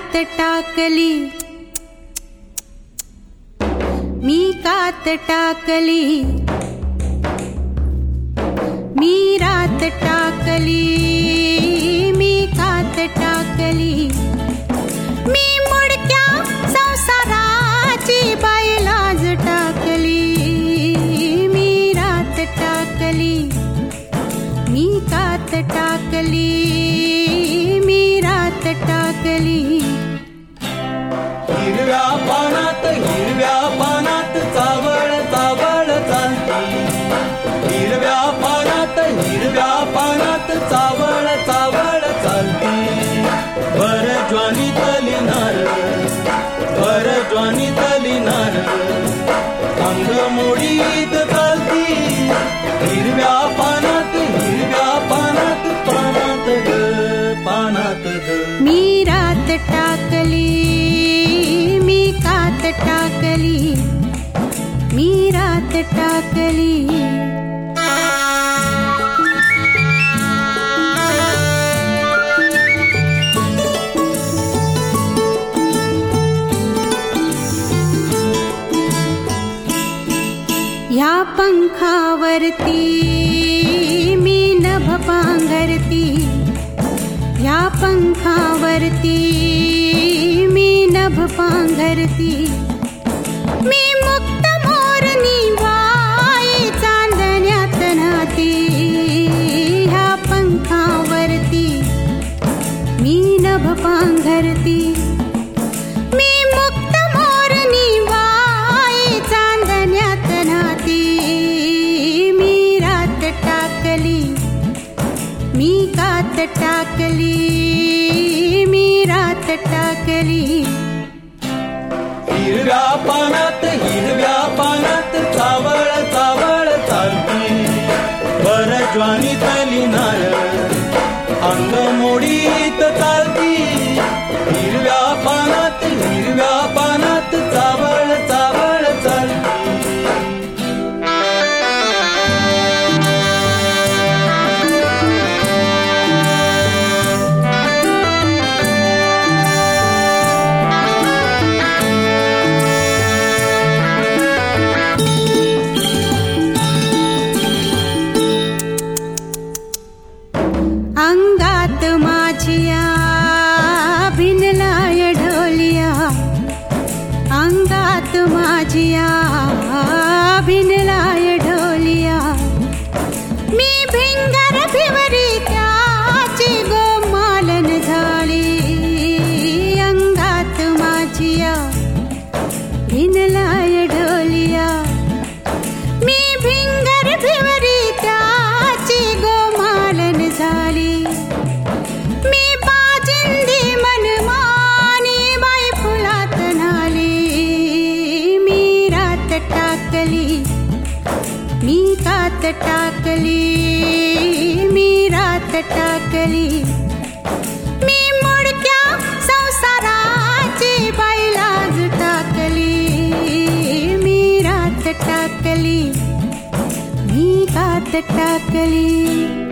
टाकली। मी कात टाकली। मी रात टाकली। मी कात टाकली। मी मुडक्या संसाराची बायलाज टाकली। मी रात टाकली। मी कात टाकली। मी रात टाकली टाकली मी रात टाकली या पंखावरती मी नभ पांघरती या पंखावरती पांघरती मी मुक्त मोरनी बाई चांदण्यात नाती। ह्या पंखावरती मी नभ पांघरती मी मुक्त मोरनी टाकली। मी टाकली। मी रात टाकली। हिरव्या पानात हिरव्या पत् कावळ कावळ अंग मोडीत अङ्गीत भिनलाय ढोलिया. मी भिंगर भिवरी त्याची गोमालन झाली. मी बाजिंदी मनमानी बाई फुलात नाली मी रात टाकली मी कात टाकली मी रात टाकली. रात